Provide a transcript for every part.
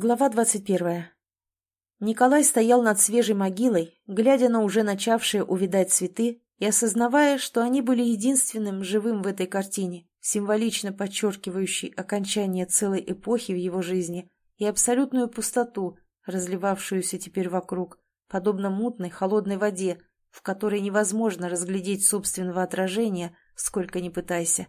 Глава двадцать первая. Николай стоял над свежей могилой, глядя на уже начавшие увядать цветы и осознавая, что они были единственным живым в этой картине, символично подчеркивающей окончание целой эпохи в его жизни и абсолютную пустоту, разливавшуюся теперь вокруг, подобно мутной холодной воде, в которой невозможно разглядеть собственного отражения, сколько ни пытайся.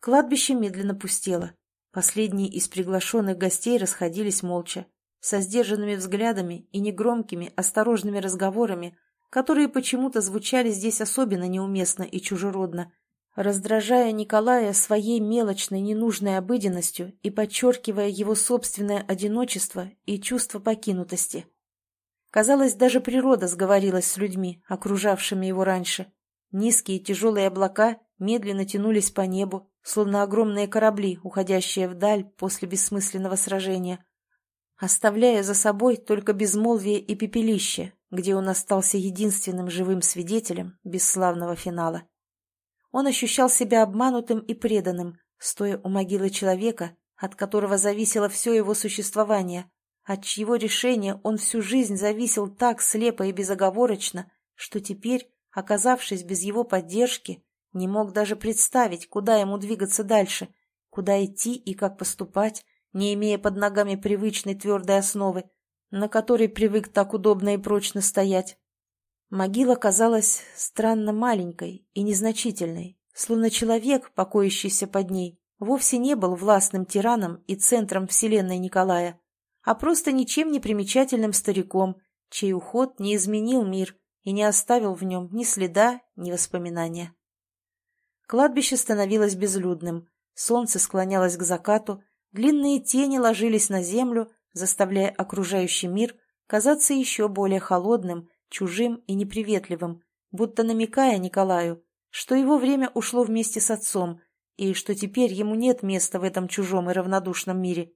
Кладбище медленно пустело. Последние из приглашенных гостей расходились молча, со сдержанными взглядами и негромкими, осторожными разговорами, которые почему-то звучали здесь особенно неуместно и чужеродно, раздражая Николая своей мелочной ненужной обыденностью и подчеркивая его собственное одиночество и чувство покинутости. Казалось, даже природа сговорилась с людьми, окружавшими его раньше. Низкие тяжелые облака медленно тянулись по небу, словно огромные корабли, уходящие вдаль после бессмысленного сражения, оставляя за собой только безмолвие и пепелище, где он остался единственным живым свидетелем бесславного финала. Он ощущал себя обманутым и преданным, стоя у могилы человека, от которого зависело все его существование, от чьего решения он всю жизнь зависел так слепо и безоговорочно, что теперь, оказавшись без его поддержки, не мог даже представить, куда ему двигаться дальше, куда идти и как поступать, не имея под ногами привычной твердой основы, на которой привык так удобно и прочно стоять. Могила казалась странно маленькой и незначительной, словно человек, покоящийся под ней, вовсе не был властным тираном и центром вселенной Николая, а просто ничем не примечательным стариком, чей уход не изменил мир и не оставил в нем ни следа, ни воспоминания. Кладбище становилось безлюдным, солнце склонялось к закату, длинные тени ложились на землю, заставляя окружающий мир казаться еще более холодным, чужим и неприветливым, будто намекая Николаю, что его время ушло вместе с отцом и что теперь ему нет места в этом чужом и равнодушном мире.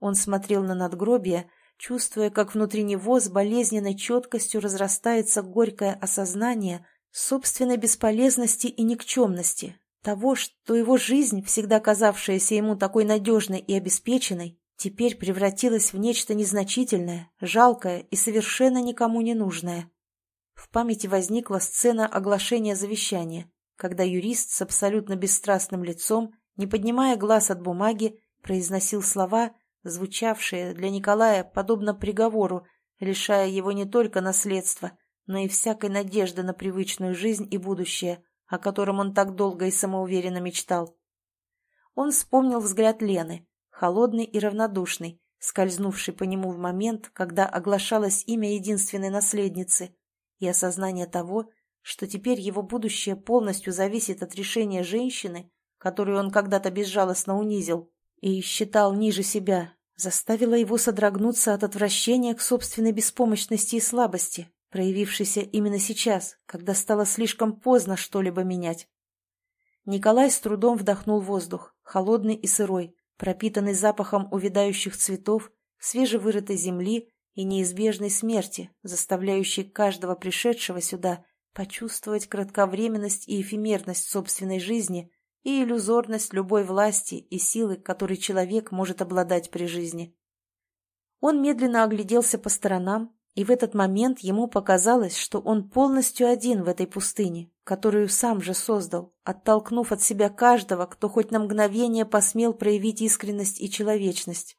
Он смотрел на надгробие, чувствуя, как внутри него с болезненной четкостью разрастается горькое осознание собственной бесполезности и никчемности, того, что его жизнь, всегда казавшаяся ему такой надежной и обеспеченной, теперь превратилась в нечто незначительное, жалкое и совершенно никому не нужное. В памяти возникла сцена оглашения завещания, когда юрист с абсолютно бесстрастным лицом, не поднимая глаз от бумаги, произносил слова, звучавшие для Николая подобно приговору, лишая его не только наследства, но и всякой надежды на привычную жизнь и будущее, о котором он так долго и самоуверенно мечтал. Он вспомнил взгляд Лены, холодный и равнодушный, скользнувший по нему в момент, когда оглашалось имя единственной наследницы, и осознание того, что теперь его будущее полностью зависит от решения женщины, которую он когда-то безжалостно унизил и считал ниже себя, заставило его содрогнуться от отвращения к собственной беспомощности и слабости, проявившийся именно сейчас, когда стало слишком поздно что-либо менять. Николай с трудом вдохнул воздух, холодный и сырой, пропитанный запахом увядающих цветов, свежевырытой земли и неизбежной смерти, заставляющей каждого пришедшего сюда почувствовать кратковременность и эфемерность собственной жизни и иллюзорность любой власти и силы, которой человек может обладать при жизни. Он медленно огляделся по сторонам и в этот момент ему показалось, что он полностью один в этой пустыне, которую сам же создал, оттолкнув от себя каждого, кто хоть на мгновение посмел проявить искренность и человечность.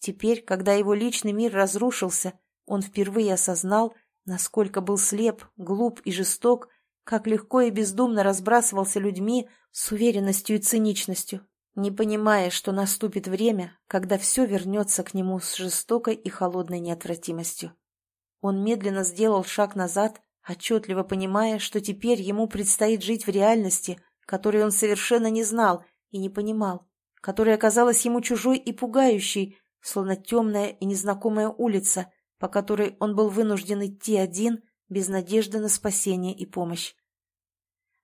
Теперь, когда его личный мир разрушился, он впервые осознал, насколько был слеп, глуп и жесток, как легко и бездумно разбрасывался людьми с уверенностью и циничностью, не понимая, что наступит время, когда все вернется к нему с жестокой и холодной неотвратимостью. Он медленно сделал шаг назад, отчетливо понимая, что теперь ему предстоит жить в реальности, которой он совершенно не знал и не понимал, которая казалась ему чужой и пугающей, словно темная и незнакомая улица, по которой он был вынужден идти один, без надежды на спасение и помощь.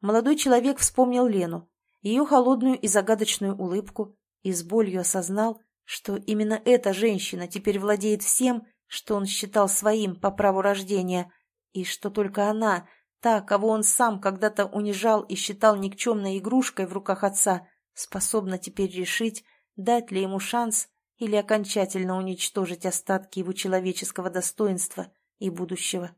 Молодой человек вспомнил Лену, ее холодную и загадочную улыбку, и с болью осознал, что именно эта женщина теперь владеет всем, что он считал своим по праву рождения, и что только она, та, кого он сам когда-то унижал и считал никчемной игрушкой в руках отца, способна теперь решить, дать ли ему шанс или окончательно уничтожить остатки его человеческого достоинства и будущего.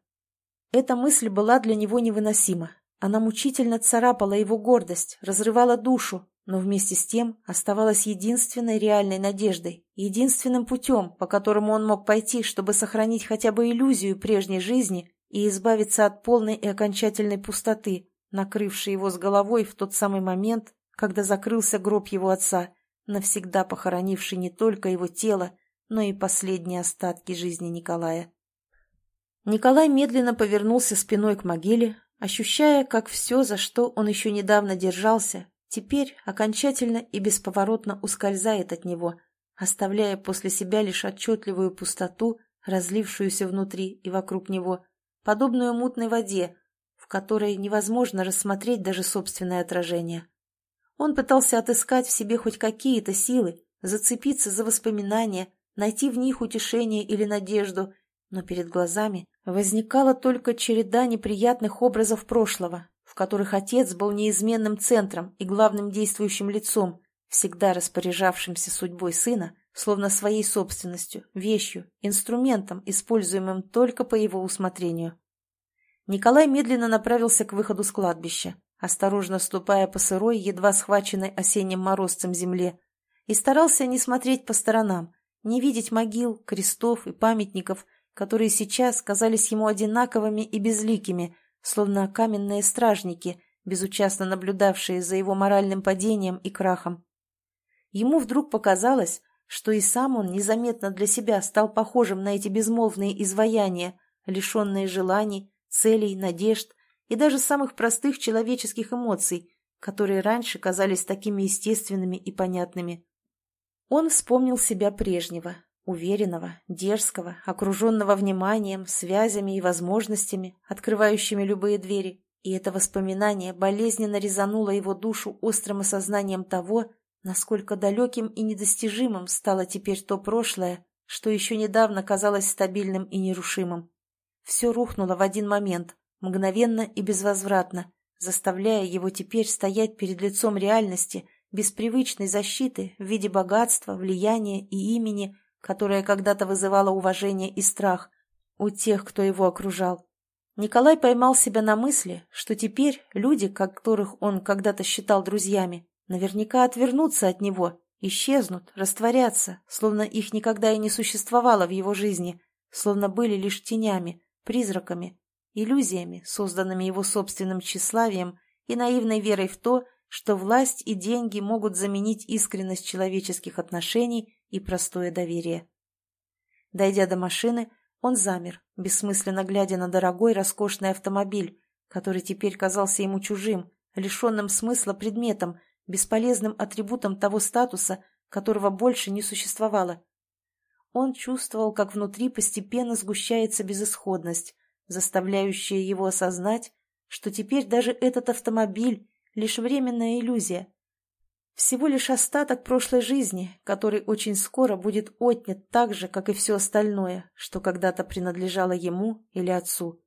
Эта мысль была для него невыносима. Она мучительно царапала его гордость, разрывала душу, но вместе с тем оставалась единственной реальной надеждой, единственным путем, по которому он мог пойти, чтобы сохранить хотя бы иллюзию прежней жизни и избавиться от полной и окончательной пустоты, накрывшей его с головой в тот самый момент, когда закрылся гроб его отца, навсегда похоронивший не только его тело, но и последние остатки жизни Николая. Николай медленно повернулся спиной к могиле, ощущая, как все, за что он еще недавно держался, теперь окончательно и бесповоротно ускользает от него, оставляя после себя лишь отчетливую пустоту, разлившуюся внутри и вокруг него, подобную мутной воде, в которой невозможно рассмотреть даже собственное отражение. Он пытался отыскать в себе хоть какие-то силы, зацепиться за воспоминания, найти в них утешение или надежду, но перед глазами возникала только череда неприятных образов прошлого, которых отец был неизменным центром и главным действующим лицом, всегда распоряжавшимся судьбой сына, словно своей собственностью, вещью, инструментом, используемым только по его усмотрению. Николай медленно направился к выходу с кладбища осторожно ступая по сырой, едва схваченной осенним морозцем земле, и старался не смотреть по сторонам, не видеть могил, крестов и памятников, которые сейчас казались ему одинаковыми и безликими, словно каменные стражники, безучастно наблюдавшие за его моральным падением и крахом. Ему вдруг показалось, что и сам он незаметно для себя стал похожим на эти безмолвные изваяния, лишенные желаний, целей, надежд, и даже самых простых человеческих эмоций, которые раньше казались такими естественными и понятными. Он вспомнил себя прежнего, уверенного, дерзкого, окруженного вниманием, связями и возможностями, открывающими любые двери, и это воспоминание болезненно резануло его душу острым осознанием того, насколько далеким и недостижимым стало теперь то прошлое, что еще недавно казалось стабильным и нерушимым. Все рухнуло в один момент, мгновенно и безвозвратно, заставляя его теперь стоять перед лицом реальности, без привычной защиты в виде богатства, влияния и имени, которое когда-то вызывало уважение и страх у тех, кто его окружал. Николай поймал себя на мысли, что теперь люди, которых он когда-то считал друзьями, наверняка отвернутся от него, исчезнут, растворятся, словно их никогда и не существовало в его жизни, словно были лишь тенями, призраками, иллюзиями, созданными его собственным тщеславием и наивной верой в то, что власть и деньги могут заменить искренность человеческих отношений и простое доверие. Дойдя до машины, он замер, бессмысленно глядя на дорогой роскошный автомобиль, который теперь казался ему чужим, лишенным смысла предметом, бесполезным атрибутом того статуса, которого больше не существовало. Он чувствовал, как внутри постепенно сгущается безысходность, заставляющее его осознать, что теперь даже этот автомобиль — лишь временная иллюзия. Всего лишь остаток прошлой жизни, который очень скоро будет отнят так же, как и все остальное, что когда-то принадлежало ему или отцу.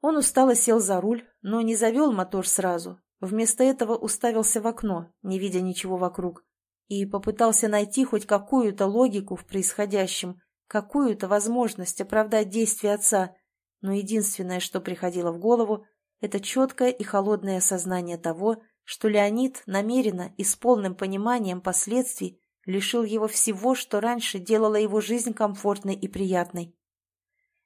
Он устало сел за руль, но не завел мотор сразу. Вместо этого уставился в окно, не видя ничего вокруг, и попытался найти хоть какую-то логику в происходящем, какую-то возможность оправдать действия отца, но единственное, что приходило в голову, это четкое и холодное осознание того, что Леонид намеренно и с полным пониманием последствий лишил его всего, что раньше делало его жизнь комфортной и приятной.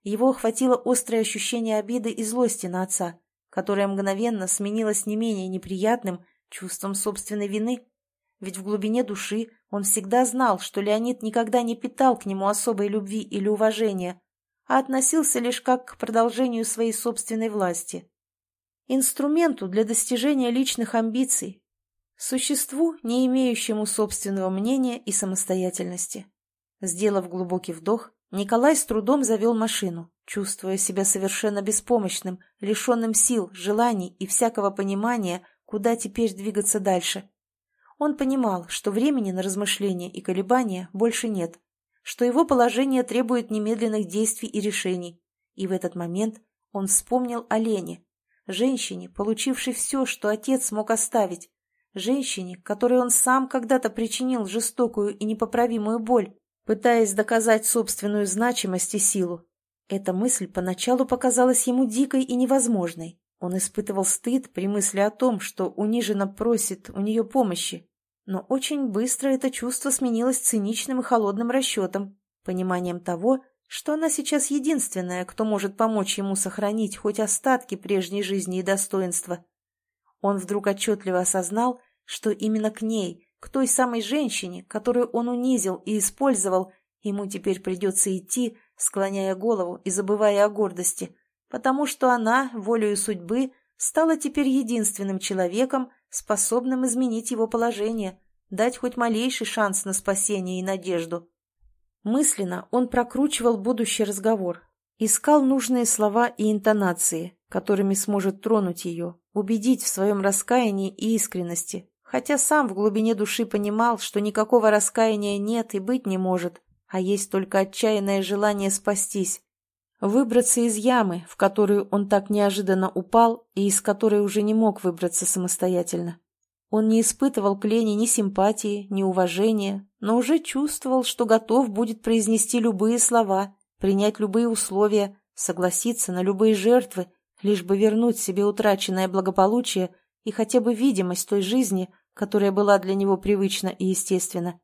Его охватило острое ощущение обиды и злости на отца, которое мгновенно сменилось не менее неприятным чувством собственной вины, ведь в глубине души он всегда знал, что Леонид никогда не питал к нему особой любви или уважения, а относился лишь как к продолжению своей собственной власти. Инструменту для достижения личных амбиций, существу, не имеющему собственного мнения и самостоятельности. Сделав глубокий вдох, Николай с трудом завел машину, чувствуя себя совершенно беспомощным, лишенным сил, желаний и всякого понимания, куда теперь двигаться дальше. Он понимал, что времени на размышления и колебания больше нет, что его положение требует немедленных действий и решений. И в этот момент он вспомнил о Лене, женщине, получившей все, что отец мог оставить, женщине, которой он сам когда-то причинил жестокую и непоправимую боль, пытаясь доказать собственную значимость и силу. Эта мысль поначалу показалась ему дикой и невозможной. Он испытывал стыд при мысли о том, что униженно просит у нее помощи. Но очень быстро это чувство сменилось циничным и холодным расчетом, пониманием того, что она сейчас единственная, кто может помочь ему сохранить хоть остатки прежней жизни и достоинства. Он вдруг отчетливо осознал, что именно к ней, к той самой женщине, которую он унизил и использовал, ему теперь придется идти, склоняя голову и забывая о гордости, потому что она, волею судьбы, стала теперь единственным человеком, способным изменить его положение, дать хоть малейший шанс на спасение и надежду. Мысленно он прокручивал будущий разговор, искал нужные слова и интонации, которыми сможет тронуть ее, убедить в своем раскаянии и искренности, хотя сам в глубине души понимал, что никакого раскаяния нет и быть не может, а есть только отчаянное желание спастись, выбраться из ямы, в которую он так неожиданно упал и из которой уже не мог выбраться самостоятельно. Он не испытывал к Лене ни симпатии, ни уважения, но уже чувствовал, что готов будет произнести любые слова, принять любые условия, согласиться на любые жертвы, лишь бы вернуть себе утраченное благополучие и хотя бы видимость той жизни, которая была для него привычна и естественна.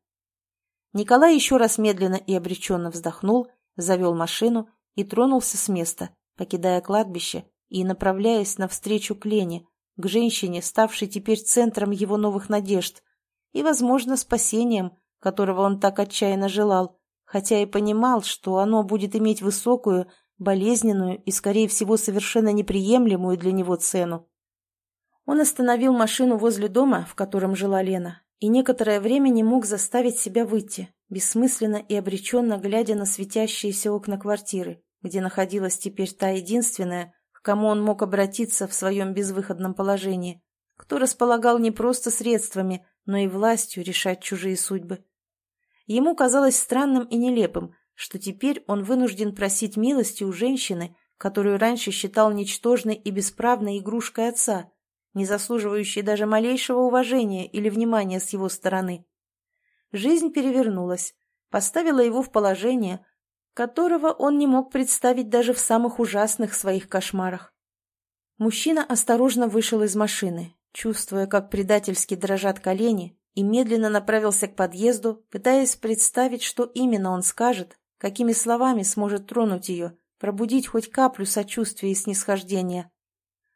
Николай еще раз медленно и обреченно вздохнул, завел машину и тронулся с места, покидая кладбище и направляясь навстречу к Лене, к женщине, ставшей теперь центром его новых надежд и, возможно, спасением, которого он так отчаянно желал, хотя и понимал, что оно будет иметь высокую, болезненную и, скорее всего, совершенно неприемлемую для него цену. Он остановил машину возле дома, в котором жила Лена, и некоторое время не мог заставить себя выйти, бессмысленно и обреченно глядя на светящиеся окна квартиры, где находилась теперь та единственная, кому он мог обратиться в своем безвыходном положении, кто располагал не просто средствами, но и властью решать чужие судьбы. Ему казалось странным и нелепым, что теперь он вынужден просить милости у женщины, которую раньше считал ничтожной и бесправной игрушкой отца, не заслуживающей даже малейшего уважения или внимания с его стороны. Жизнь перевернулась, поставила его в положение, которого он не мог представить даже в самых ужасных своих кошмарах. Мужчина осторожно вышел из машины, чувствуя, как предательски дрожат колени, и медленно направился к подъезду, пытаясь представить, что именно он скажет, какими словами сможет тронуть ее, пробудить хоть каплю сочувствия и снисхождения.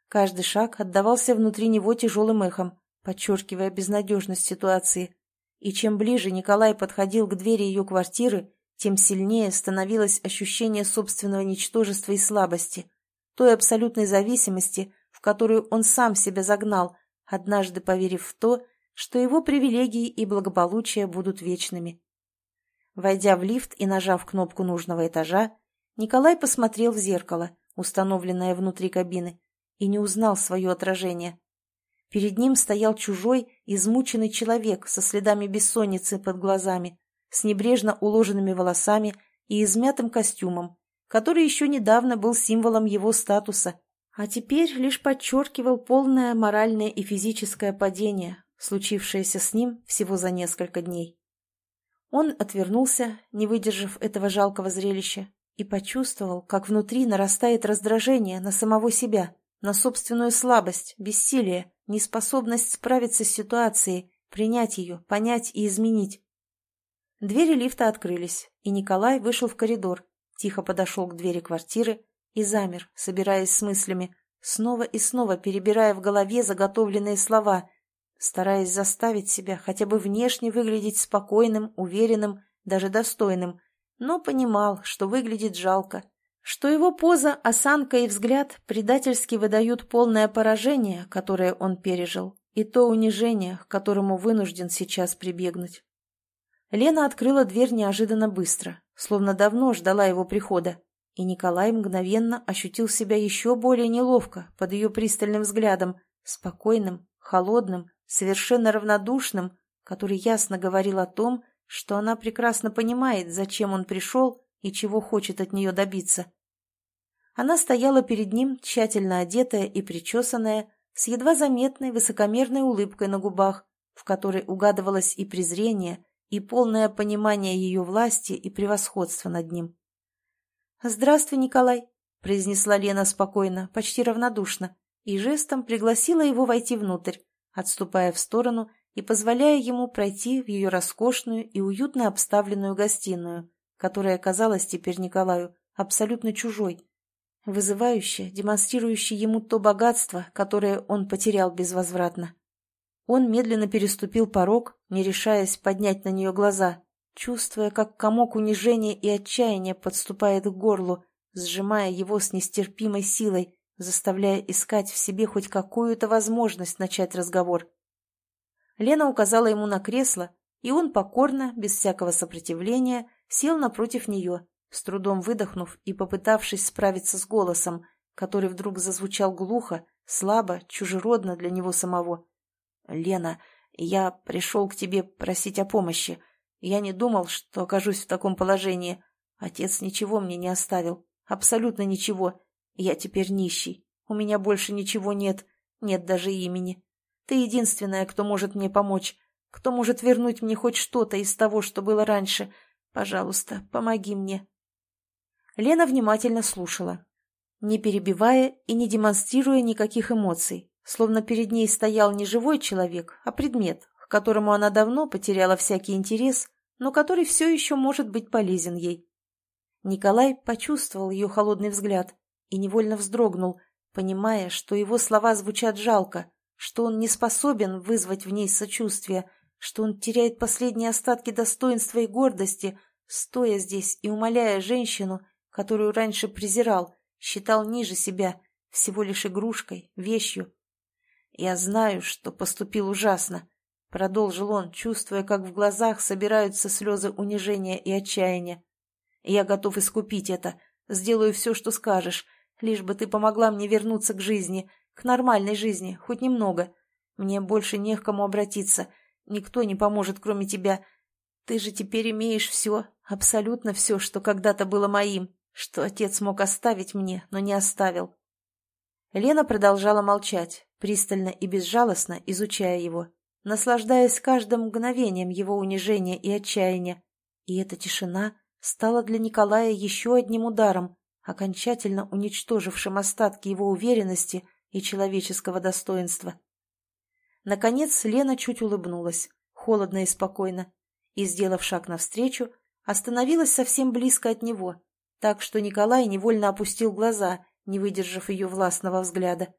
Каждый шаг отдавался внутри него тяжелым эхом, подчеркивая безнадежность ситуации. И чем ближе Николай подходил к двери ее квартиры, тем сильнее становилось ощущение собственного ничтожества и слабости, той абсолютной зависимости, в которую он сам себя загнал, однажды поверив в то, что его привилегии и благополучие будут вечными. Войдя в лифт и нажав кнопку нужного этажа, Николай посмотрел в зеркало, установленное внутри кабины, и не узнал свое отражение. Перед ним стоял чужой, измученный человек со следами бессонницы под глазами, с небрежно уложенными волосами и измятым костюмом, который еще недавно был символом его статуса, а теперь лишь подчеркивал полное моральное и физическое падение, случившееся с ним всего за несколько дней. Он отвернулся, не выдержав этого жалкого зрелища, и почувствовал, как внутри нарастает раздражение на самого себя, на собственную слабость, бессилие, неспособность справиться с ситуацией, принять ее, понять и изменить. Двери лифта открылись, и Николай вышел в коридор, тихо подошел к двери квартиры и замер, собираясь с мыслями, снова и снова перебирая в голове заготовленные слова — стараясь заставить себя хотя бы внешне выглядеть спокойным, уверенным, даже достойным, но понимал, что выглядит жалко, что его поза, осанка и взгляд предательски выдают полное поражение, которое он пережил, и то унижение, к которому вынужден сейчас прибегнуть. Лена открыла дверь неожиданно быстро, словно давно ждала его прихода, и Николай мгновенно ощутил себя еще более неловко под ее пристальным взглядом, спокойным, холодным, совершенно равнодушным, который ясно говорил о том, что она прекрасно понимает, зачем он пришел и чего хочет от нее добиться. Она стояла перед ним, тщательно одетая и причесанная, с едва заметной высокомерной улыбкой на губах, в которой угадывалось и презрение, и полное понимание ее власти и превосходства над ним. «Здравствуй, Николай», — произнесла Лена спокойно, почти равнодушно, и жестом пригласила его войти внутрь, отступая в сторону и позволяя ему пройти в ее роскошную и уютно обставленную гостиную, которая казалась теперь Николаю абсолютно чужой, вызывающе, демонстрирующей ему то богатство, которое он потерял безвозвратно. Он медленно переступил порог, не решаясь поднять на нее глаза, чувствуя, как комок унижения и отчаяния подступает к горлу, сжимая его с нестерпимой силой, заставляя искать в себе хоть какую-то возможность начать разговор. Лена указала ему на кресло, и он покорно, без всякого сопротивления, сел напротив нее, с трудом выдохнув и попытавшись справиться с голосом, который вдруг зазвучал глухо, слабо, чужеродно для него самого. «Лена, я пришел к тебе просить о помощи. Я не думал, что окажусь в таком положении. Отец ничего мне не оставил. Абсолютно ничего. Я теперь нищий. У меня больше ничего нет. Нет даже имени. Ты единственная, кто может мне помочь. Кто может вернуть мне хоть что-то из того, что было раньше. Пожалуйста, помоги мне». Лена внимательно слушала, не перебивая и не демонстрируя никаких эмоций, словно перед ней стоял не живой человек, а предмет, к которому она давно потеряла всякий интерес, но который все еще может быть полезен ей. Николай почувствовал ее холодный взгляд и невольно вздрогнул, понимая, что его слова звучат жалко, что он не способен вызвать в ней сочувствие, что он теряет последние остатки достоинства и гордости, стоя здесь и умоляя женщину, которую раньше презирал, считал ниже себя, всего лишь игрушкой, вещью. «Я знаю, что поступил ужасно», — продолжил он, чувствуя, как в глазах собираются слезы унижения и отчаяния. «Я готов искупить это, сделаю все, что скажешь, лишь бы ты помогла мне вернуться к жизни, к нормальной жизни, хоть немного. Мне больше не к кому обратиться, никто не поможет, кроме тебя. Ты же теперь имеешь все, абсолютно все, что когда-то было моим что отец мог оставить мне, но не оставил. Лена продолжала молчать, пристально и безжалостно изучая его, наслаждаясь каждым мгновением его унижения и отчаяния. И эта тишина стала для Николая еще одним ударом, окончательно уничтожившим остатки его уверенности и человеческого достоинства. Наконец Лена чуть улыбнулась, холодно и спокойно, и, сделав шаг навстречу, остановилась совсем близко от него, так что Николай невольно опустил глаза, не выдержав ее властного взгляда.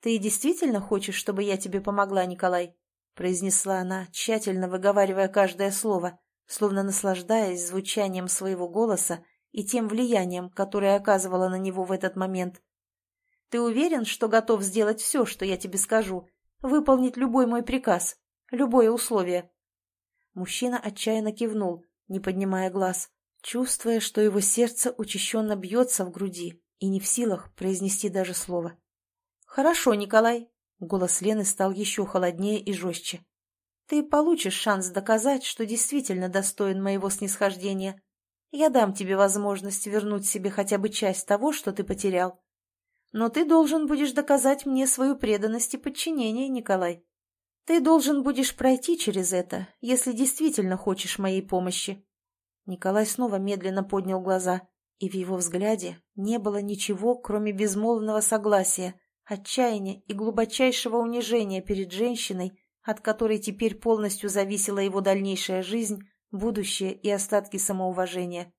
«Ты действительно хочешь, чтобы я тебе помогла, Николай?» произнесла она, тщательно выговаривая каждое слово, словно наслаждаясь звучанием своего голоса и тем влиянием, которое оказывало на него в этот момент. «Ты уверен, что готов сделать все, что я тебе скажу, выполнить любой мой приказ, любое условие?» Мужчина отчаянно кивнул, не поднимая глаз чувствуя, что его сердце учащенно бьется в груди и не в силах произнести даже слово. «Хорошо, Николай», — голос Лены стал еще холоднее и жестче. «Ты получишь шанс доказать, что действительно достоин моего снисхождения. Я дам тебе возможность вернуть себе хотя бы часть того, что ты потерял. Но ты должен будешь доказать мне свою преданность и подчинение, Николай. Ты должен будешь пройти через это, если действительно хочешь моей помощи. Николай снова медленно поднял глаза, и в его взгляде не было ничего, кроме безмолвного согласия, отчаяния и глубочайшего унижения перед женщиной, от которой теперь полностью зависела его дальнейшая жизнь, будущее и остатки самоуважения.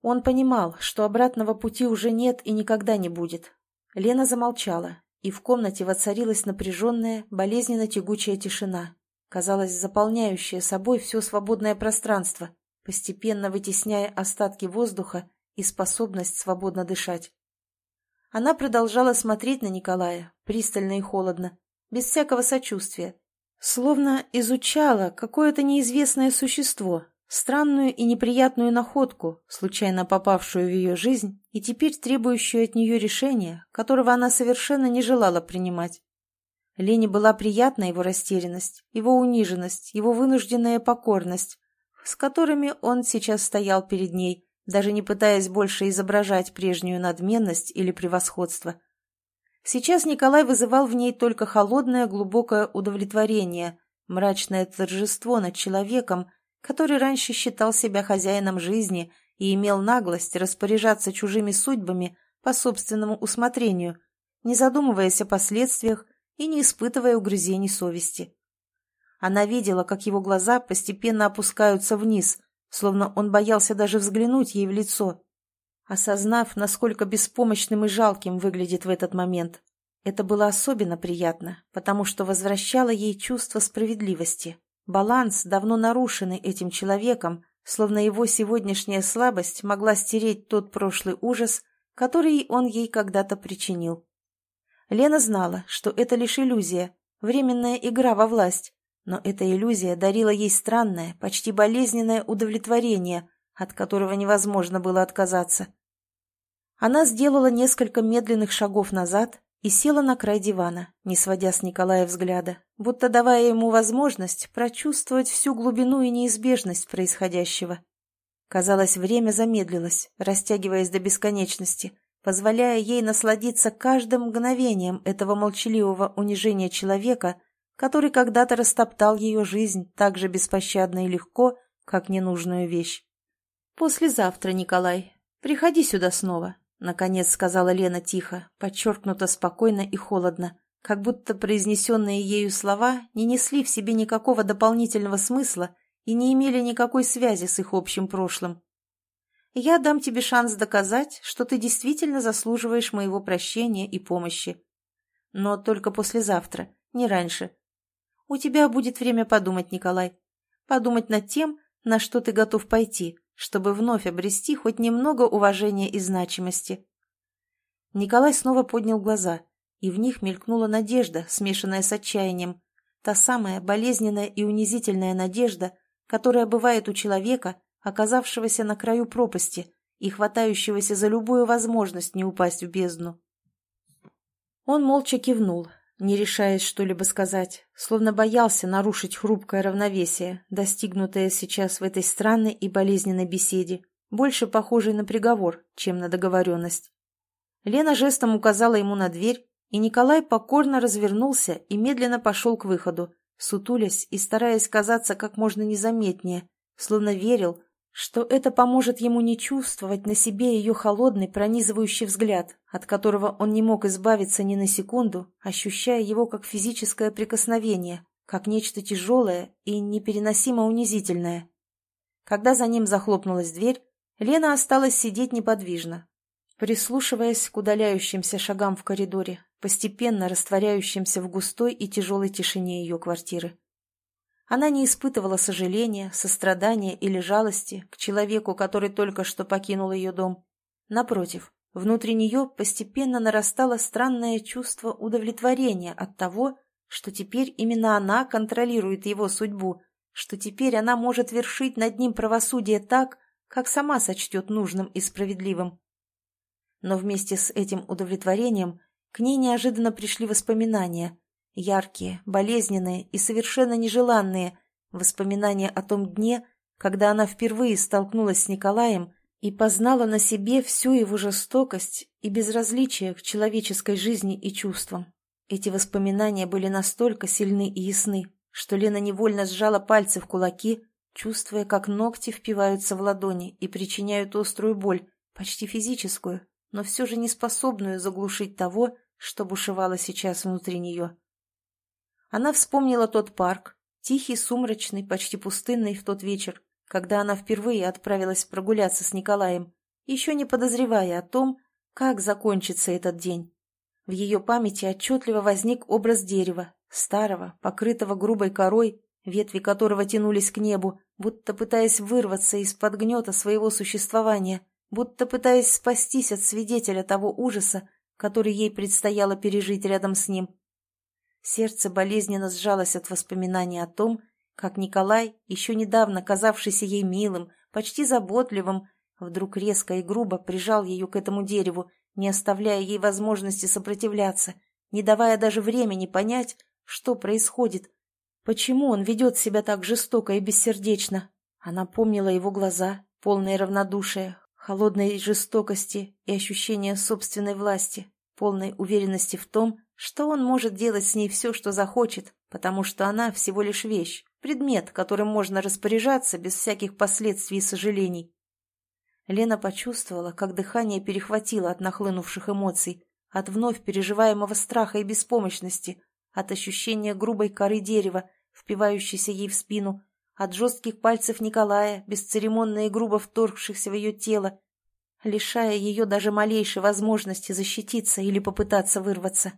Он понимал, что обратного пути уже нет и никогда не будет. Лена замолчала, и в комнате воцарилась напряженная, болезненно тягучая тишина, казалось, заполняющая собой все свободное пространство, постепенно вытесняя остатки воздуха и способность свободно дышать. Она продолжала смотреть на Николая, пристально и холодно, без всякого сочувствия, словно изучала какое-то неизвестное существо, странную и неприятную находку, случайно попавшую в ее жизнь и теперь требующую от нее решения, которого она совершенно не желала принимать. Лене была приятна его растерянность, его униженность, его вынужденная покорность, с которыми он сейчас стоял перед ней, даже не пытаясь больше изображать прежнюю надменность или превосходство. Сейчас Николай вызывал в ней только холодное глубокое удовлетворение, мрачное торжество над человеком, который раньше считал себя хозяином жизни и имел наглость распоряжаться чужими судьбами по собственному усмотрению, не задумываясь о последствиях и не испытывая угрызений совести. Она видела, как его глаза постепенно опускаются вниз, словно он боялся даже взглянуть ей в лицо. Осознав, насколько беспомощным и жалким выглядит в этот момент, это было особенно приятно, потому что возвращало ей чувство справедливости. Баланс, давно нарушенный этим человеком, словно его сегодняшняя слабость могла стереть тот прошлый ужас, который он ей когда-то причинил. Лена знала, что это лишь иллюзия, временная игра во власть, но эта иллюзия дарила ей странное, почти болезненное удовлетворение, от которого невозможно было отказаться. Она сделала несколько медленных шагов назад и села на край дивана, не сводя с Николая взгляда, будто давая ему возможность прочувствовать всю глубину и неизбежность происходящего. Казалось, время замедлилось, растягиваясь до бесконечности, позволяя ей насладиться каждым мгновением этого молчаливого унижения человека, который когда-то растоптал ее жизнь так же беспощадно и легко, как ненужную вещь. «Послезавтра, Николай. Приходи сюда снова», — наконец сказала Лена тихо, подчеркнуто спокойно и холодно, как будто произнесенные ею слова не несли в себе никакого дополнительного смысла и не имели никакой связи с их общим прошлым. Я дам тебе шанс доказать, что ты действительно заслуживаешь моего прощения и помощи. Но только послезавтра, не раньше. У тебя будет время подумать, Николай. Подумать над тем, на что ты готов пойти, чтобы вновь обрести хоть немного уважения и значимости. Николай снова поднял глаза, и в них мелькнула надежда, смешанная с отчаянием. Та самая болезненная и унизительная надежда, которая бывает у человека, оказавшегося на краю пропасти и хватающегося за любую возможность не упасть в бездну. Он молча кивнул, не решаясь что-либо сказать, словно боялся нарушить хрупкое равновесие, достигнутое сейчас в этой странной и болезненной беседе, больше похожей на приговор, чем на договоренность. Лена жестом указала ему на дверь, и Николай покорно развернулся и медленно пошел к выходу, сутулясь и стараясь казаться как можно незаметнее, словно верил, что это поможет ему не чувствовать на себе ее холодный пронизывающий взгляд, от которого он не мог избавиться ни на секунду, ощущая его как физическое прикосновение, как нечто тяжелое и непереносимо унизительное. Когда за ним захлопнулась дверь, Лена осталась сидеть неподвижно, прислушиваясь к удаляющимся шагам в коридоре, постепенно растворяющимся в густой и тяжелой тишине ее квартиры. Она не испытывала сожаления, сострадания или жалости к человеку, который только что покинул ее дом. Напротив, внутри нее постепенно нарастало странное чувство удовлетворения от того, что теперь именно она контролирует его судьбу, что теперь она может вершить над ним правосудие так, как сама сочтет нужным и справедливым. Но вместе с этим удовлетворением к ней неожиданно пришли воспоминания, яркие, болезненные и совершенно нежеланные, воспоминания о том дне, когда она впервые столкнулась с Николаем и познала на себе всю его жестокость и безразличие к человеческой жизни и чувствам. Эти воспоминания были настолько сильны и ясны, что Лена невольно сжала пальцы в кулаки, чувствуя, как ногти впиваются в ладони и причиняют острую боль, почти физическую, но все же не способную заглушить того, что бушевало сейчас внутри нее. Она вспомнила тот парк, тихий, сумрачный, почти пустынный в тот вечер, когда она впервые отправилась прогуляться с Николаем, еще не подозревая о том, как закончится этот день. В ее памяти отчетливо возник образ дерева, старого, покрытого грубой корой, ветви которого тянулись к небу, будто пытаясь вырваться из-под гнета своего существования, будто пытаясь спастись от свидетеля того ужаса, который ей предстояло пережить рядом с ним. Сердце болезненно сжалось от воспоминаний о том, как Николай, еще недавно казавшийся ей милым, почти заботливым, вдруг резко и грубо прижал ее к этому дереву, не оставляя ей возможности сопротивляться, не давая даже времени понять, что происходит, почему он ведет себя так жестоко и бессердечно. Она помнила его глаза, полные равнодушия, холодной жестокости и ощущения собственной власти, полной уверенности в том, что он может делать с ней все, что захочет, потому что она всего лишь вещь, предмет, которым можно распоряжаться без всяких последствий и сожалений. Лена почувствовала, как дыхание перехватило от нахлынувших эмоций, от вновь переживаемого страха и беспомощности, от ощущения грубой коры дерева, впивающейся ей в спину, от жестких пальцев Николая, бесцеремонно и грубо вторгшихся в ее тело, лишая ее даже малейшей возможности защититься или попытаться вырваться.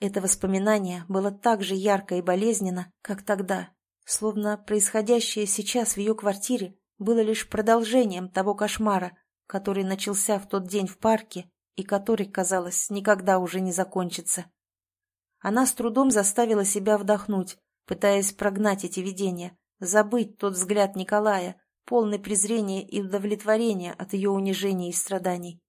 Это воспоминание было так же ярко и болезненно, как тогда, словно происходящее сейчас в ее квартире было лишь продолжением того кошмара, который начался в тот день в парке и который, казалось, никогда уже не закончится. Она с трудом заставила себя вдохнуть, пытаясь прогнать эти видения, забыть тот взгляд Николая, полный презрения и удовлетворения от ее унижений и страданий.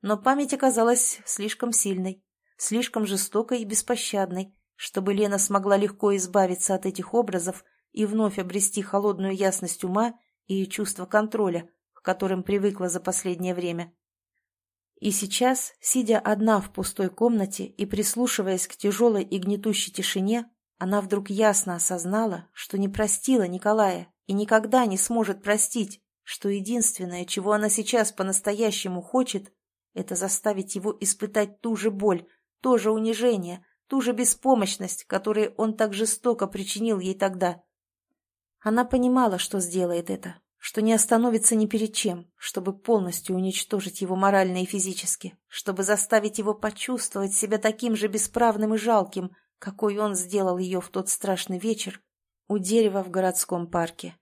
Но память оказалась слишком сильной, слишком жестокой и беспощадной, чтобы Лена смогла легко избавиться от этих образов и вновь обрести холодную ясность ума и чувство контроля, к которым привыкла за последнее время. И сейчас, сидя одна в пустой комнате и прислушиваясь к тяжелой и гнетущей тишине, она вдруг ясно осознала, что не простила Николая и никогда не сможет простить, что единственное, чего она сейчас по-настоящему хочет, это заставить его испытать ту же боль, то же унижение, ту же беспомощность, которые он так жестоко причинил ей тогда. Она понимала, что сделает это, что не остановится ни перед чем, чтобы полностью уничтожить его морально и физически, чтобы заставить его почувствовать себя таким же бесправным и жалким, какой он сделал ее в тот страшный вечер у дерева в городском парке.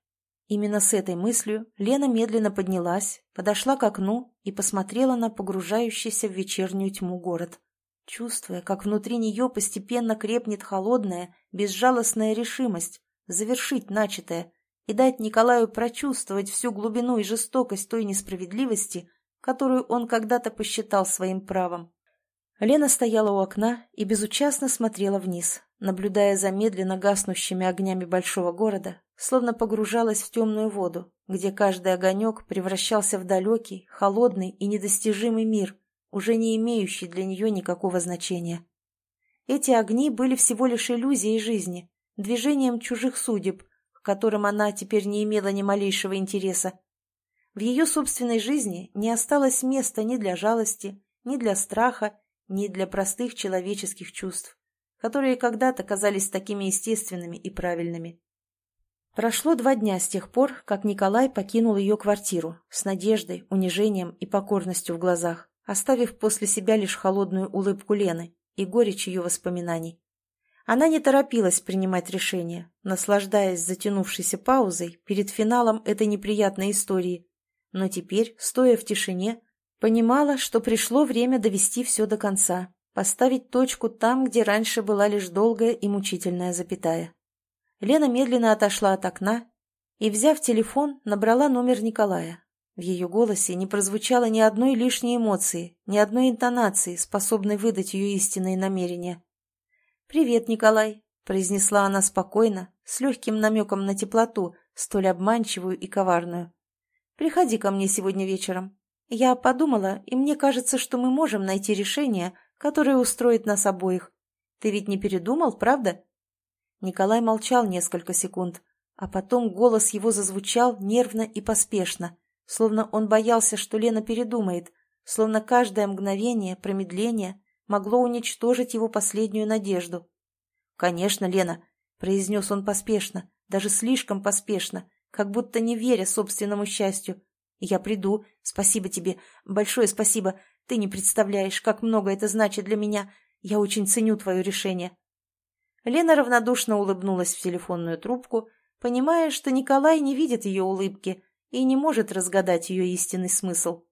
Именно с этой мыслью Лена медленно поднялась, подошла к окну и посмотрела на погружающийся в вечернюю тьму город, чувствуя, как внутри нее постепенно крепнет холодная, безжалостная решимость завершить начатое и дать Николаю прочувствовать всю глубину и жестокость той несправедливости, которую он когда-то посчитал своим правом. Лена стояла у окна и безучастно смотрела вниз, наблюдая за медленно гаснущими огнями большого города, словно погружалась в темную воду, где каждый огонек превращался в далекий, холодный и недостижимый мир, уже не имеющий для нее никакого значения. Эти огни были всего лишь иллюзией жизни, движением чужих судеб, к которым она теперь не имела ни малейшего интереса. В ее собственной жизни не осталось места ни для жалости, ни для страха, ни для простых человеческих чувств, которые когда-то казались такими естественными и правильными. Прошло два дня с тех пор, как Николай покинул ее квартиру с надеждой, унижением и покорностью в глазах, оставив после себя лишь холодную улыбку Лены и горечь ее воспоминаний. Она не торопилась принимать решение, наслаждаясь затянувшейся паузой перед финалом этой неприятной истории. Но теперь, стоя в тишине, понимала, что пришло время довести все до конца, поставить точку там, где раньше была лишь долгая и мучительная запятая. Лена медленно отошла от окна и, взяв телефон, набрала номер Николая. В ее голосе не прозвучало ни одной лишней эмоции, ни одной интонации, способной выдать ее истинные намерения. «Привет, Николай», — произнесла она спокойно, с легким намеком на теплоту, столь обманчивую и коварную. «Приходи ко мне сегодня вечером. Я подумала, и мне кажется, что мы можем найти решение, которое устроит нас обоих. Ты ведь не передумал, правда?» Николай молчал несколько секунд, а потом голос его зазвучал нервно и поспешно, словно он боялся, что Лена передумает, словно каждое мгновение, промедление могло уничтожить его последнюю надежду. «Конечно, Лена», — произнес он поспешно, даже слишком поспешно, как будто не веря собственному счастью. «Я приду. Спасибо тебе. Большое спасибо. Ты не представляешь, как много это значит для меня. Я очень ценю твое решение». Лена равнодушно улыбнулась в телефонную трубку, понимая, что Николай не видит ее улыбки и не может разгадать ее истинный смысл.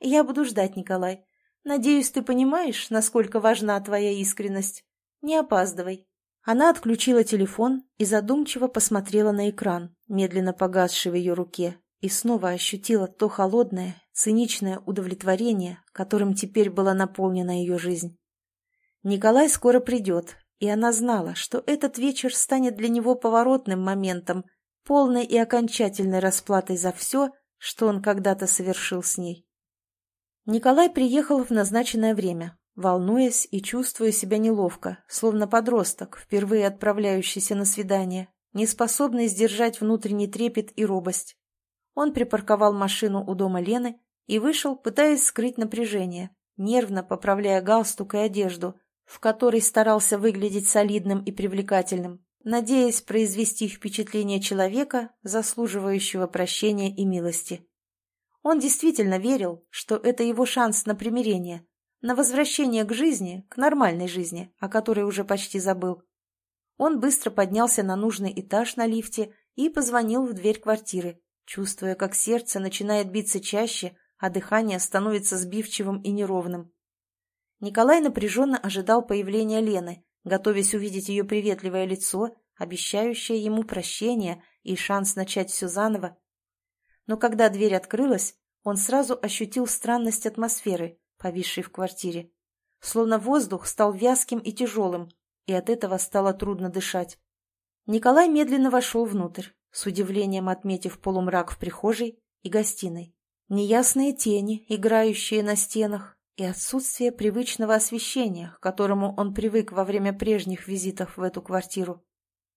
«Я буду ждать, Николай. Надеюсь, ты понимаешь, насколько важна твоя искренность. Не опаздывай». Она отключила телефон и задумчиво посмотрела на экран, медленно погасший в ее руке, и снова ощутила то холодное, циничное удовлетворение, которым теперь была наполнена ее жизнь. Николай скоро придет, и она знала, что этот вечер станет для него поворотным моментом, полной и окончательной расплатой за все, что он когда-то совершил с ней. Николай приехал в назначенное время, волнуясь и чувствуя себя неловко, словно подросток, впервые отправляющийся на свидание, не способный сдержать внутренний трепет и робость. Он припарковал машину у дома Лены и вышел, пытаясь скрыть напряжение, нервно поправляя галстук и одежду, в которой старался выглядеть солидным и привлекательным, надеясь произвести впечатление человека, заслуживающего прощения и милости. Он действительно верил, что это его шанс на примирение, на возвращение к жизни, к нормальной жизни, о которой уже почти забыл. Он быстро поднялся на нужный этаж на лифте и позвонил в дверь квартиры, чувствуя, как сердце начинает биться чаще, а дыхание становится сбивчивым и неровным. Николай напряженно ожидал появления Лены, готовясь увидеть ее приветливое лицо, обещающее ему прощение и шанс начать все заново, но когда дверь открылась, он сразу ощутил странность атмосферы, повисшей в квартире. Словно воздух стал вязким и тяжелым, и от этого стало трудно дышать. Николай медленно вошел внутрь, с удивлением отметив полумрак в прихожей и гостиной. Неясные тени, играющие на стенах, и отсутствие привычного освещения, к которому он привык во время прежних визитов в эту квартиру.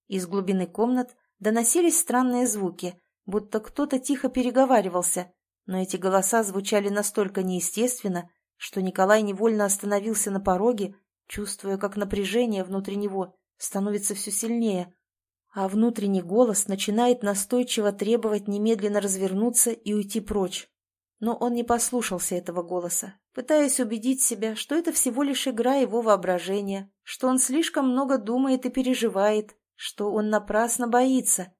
Из глубины комнат доносились странные звуки, будто кто-то тихо переговаривался, но эти голоса звучали настолько неестественно, что Николай невольно остановился на пороге, чувствуя, как напряжение внутри него становится все сильнее, а внутренний голос начинает настойчиво требовать немедленно развернуться и уйти прочь. Но он не послушался этого голоса, пытаясь убедить себя, что это всего лишь игра его воображения, что он слишком много думает и переживает, что он напрасно боится.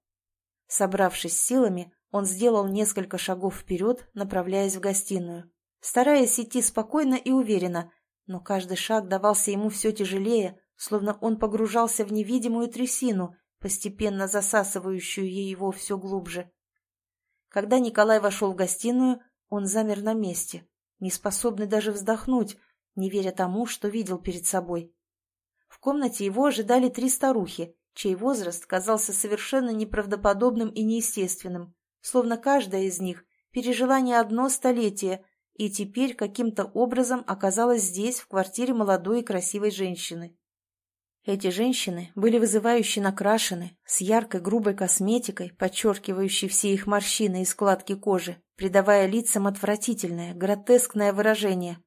Собравшись силами, он сделал несколько шагов вперед, направляясь в гостиную, стараясь идти спокойно и уверенно, но каждый шаг давался ему все тяжелее, словно он погружался в невидимую трясину, постепенно засасывающую его все глубже. Когда Николай вошел в гостиную, он замер на месте, не способный даже вздохнуть, не веря тому, что видел перед собой. В комнате его ожидали три старухи, чей возраст казался совершенно неправдоподобным и неестественным, словно каждая из них пережила не одно столетие и теперь каким-то образом оказалась здесь, в квартире молодой и красивой женщины. Эти женщины были вызывающе накрашены, с яркой грубой косметикой, подчеркивающей все их морщины и складки кожи, придавая лицам отвратительное, гротескное выражение.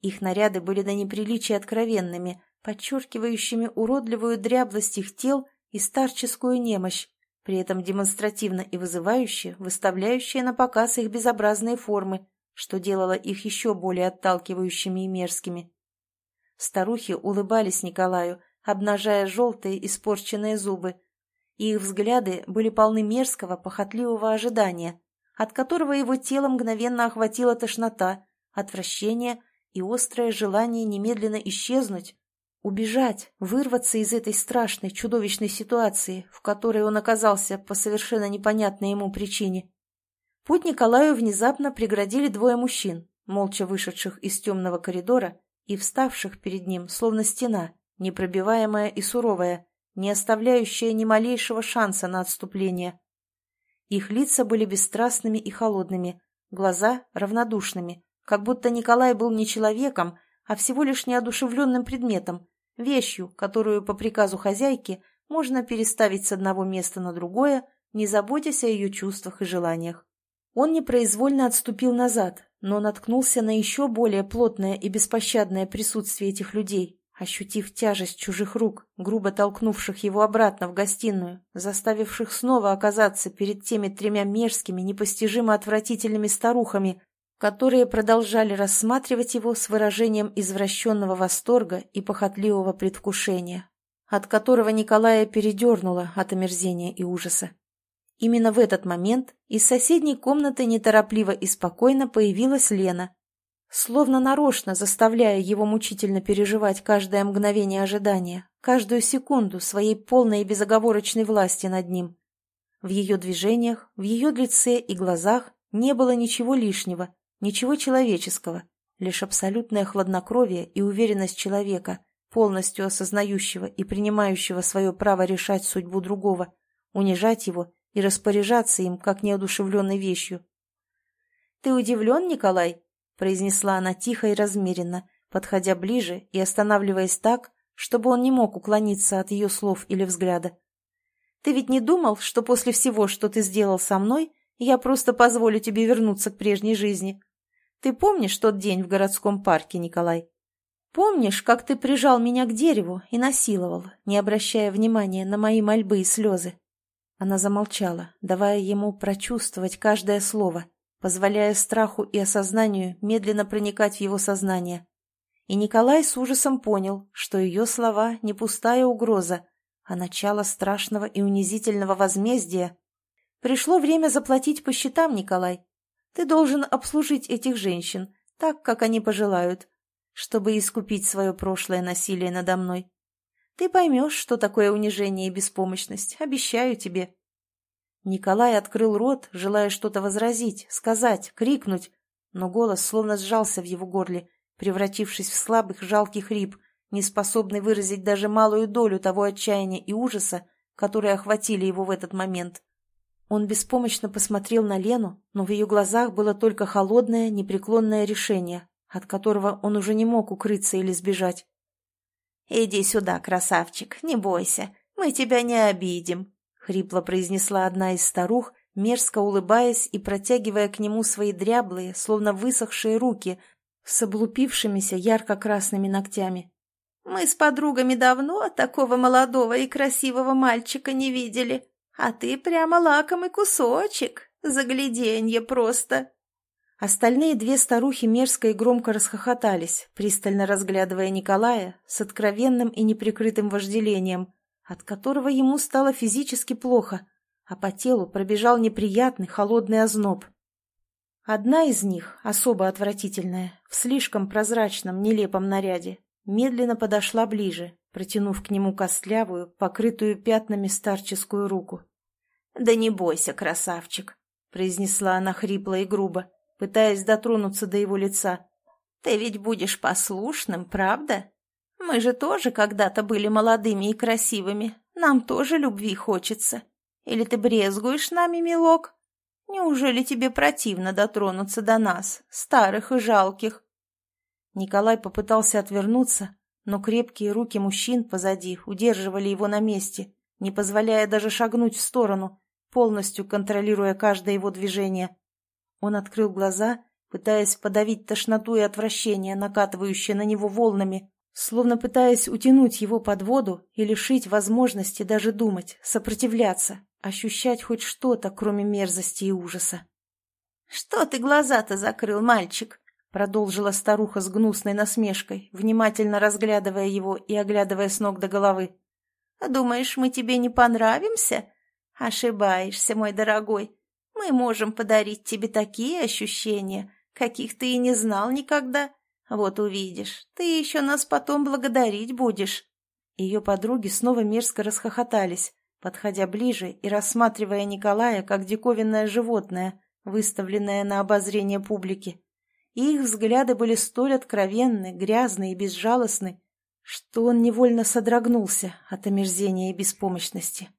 Их наряды были до неприличия откровенными, подчеркивающими уродливую дряблость их тел и старческую немощь, при этом демонстративно и вызывающе выставляющие на показ их безобразные формы, что делало их еще более отталкивающими и мерзкими. Старухи улыбались Николаю, обнажая желтые испорченные зубы, их взгляды были полны мерзкого, похотливого ожидания, от которого его тело мгновенно охватила тошнота, отвращение и острое желание немедленно исчезнуть, Убежать, вырваться из этой страшной, чудовищной ситуации, в которой он оказался по совершенно непонятной ему причине. Путь Николаю внезапно преградили двое мужчин, молча вышедших из темного коридора и вставших перед ним, словно стена, непробиваемая и суровая, не оставляющая ни малейшего шанса на отступление. Их лица были бесстрастными и холодными, глаза равнодушными, как будто Николай был не человеком, а всего лишь неодушевленным предметом, вещью, которую по приказу хозяйки можно переставить с одного места на другое, не заботясь о ее чувствах и желаниях. Он непроизвольно отступил назад, но наткнулся на еще более плотное и беспощадное присутствие этих людей, ощутив тяжесть чужих рук, грубо толкнувших его обратно в гостиную, заставивших снова оказаться перед теми тремя мерзкими, непостижимо отвратительными старухами, которые продолжали рассматривать его с выражением извращенного восторга и похотливого предвкушения, от которого Николая передернуло от омерзения и ужаса. Именно в этот момент из соседней комнаты неторопливо и спокойно появилась Лена, словно нарочно заставляя его мучительно переживать каждое мгновение ожидания, каждую секунду своей полной и безоговорочной власти над ним. В ее движениях, в ее лице и глазах не было ничего лишнего, Ничего человеческого, лишь абсолютное хладнокровие и уверенность человека, полностью осознающего и принимающего свое право решать судьбу другого, унижать его и распоряжаться им, как неодушевленной вещью. «Ты удивлен, Николай?» — произнесла она тихо и размеренно, подходя ближе и останавливаясь так, чтобы он не мог уклониться от ее слов или взгляда. «Ты ведь не думал, что после всего, что ты сделал со мной, я просто позволю тебе вернуться к прежней жизни? Ты помнишь тот день в городском парке, Николай? Помнишь, как ты прижал меня к дереву и насиловал, не обращая внимания на мои мольбы и слезы?» Она замолчала, давая ему прочувствовать каждое слово, позволяя страху и осознанию медленно проникать в его сознание. И Николай с ужасом понял, что ее слова не пустая угроза, а начало страшного и унизительного возмездия. Пришло время заплатить по счетам, Николай. Ты должен обслужить этих женщин, так, как они пожелают, чтобы искупить свое прошлое насилие надо мной. Ты поймешь, что такое унижение и беспомощность, обещаю тебе. Николай открыл рот, желая что-то возразить, сказать, крикнуть, но голос словно сжался в его горле, превратившись в слабый жалкий хрип, не способный выразить даже малую долю того отчаяния и ужаса, которые охватили его в этот момент. Он беспомощно посмотрел на Лену, но в ее глазах было только холодное, непреклонное решение, от которого он уже не мог укрыться или сбежать. «Иди сюда, красавчик, не бойся, мы тебя не обидим», — хрипло произнесла одна из старух, мерзко улыбаясь и протягивая к нему свои дряблые, словно высохшие руки с облупившимися ярко-красными ногтями. «Мы с подругами давно такого молодого и красивого мальчика не видели, а ты прямо лакомый кусочек, загляденье просто!» Остальные две старухи мерзко и громко расхохотались, пристально разглядывая Николая с откровенным и неприкрытым вожделением, от которого ему стало физически плохо, а по телу пробежал неприятный холодный озноб. Одна из них, особо отвратительная, в слишком прозрачном, нелепом наряде, медленно подошла ближе, протянув к нему костлявую, покрытую пятнами старческую руку. «Да не бойся, красавчик», — произнесла она хрипло и грубо пытаясь дотронуться до его лица. «Ты ведь будешь послушным, правда? Мы же тоже когда-то были молодыми и красивыми. Нам тоже любви хочется. Или ты брезгуешь нами, милок? Неужели тебе противно дотронуться до нас, старых и жалких?» Николай попытался отвернуться, но крепкие руки мужчин позади удерживали его на месте, не позволяя даже шагнуть в сторону, полностью контролируя каждое его движение. Он открыл глаза, пытаясь подавить тошноту и отвращение, накатывающее на него волнами, словно пытаясь утянуть его под воду и лишить возможности даже думать, сопротивляться, ощущать хоть что-то, кроме мерзости и ужаса. «Что ты глаза-то закрыл, мальчик?» — продолжила старуха с гнусной насмешкой, внимательно разглядывая его и оглядывая с ног до головы. «Думаешь, мы тебе не понравимся? Ошибаешься, мой дорогой. Мы можем подарить тебе такие ощущения, каких ты и не знал никогда. Вот увидишь, ты еще нас потом благодарить будешь». Ее подруги снова мерзко расхохотались, подходя ближе и рассматривая Николая как диковинное животное, выставленное на обозрение публики. Их взгляды были столь откровенны, грязны и безжалостны, что он невольно содрогнулся от омерзения и беспомощности.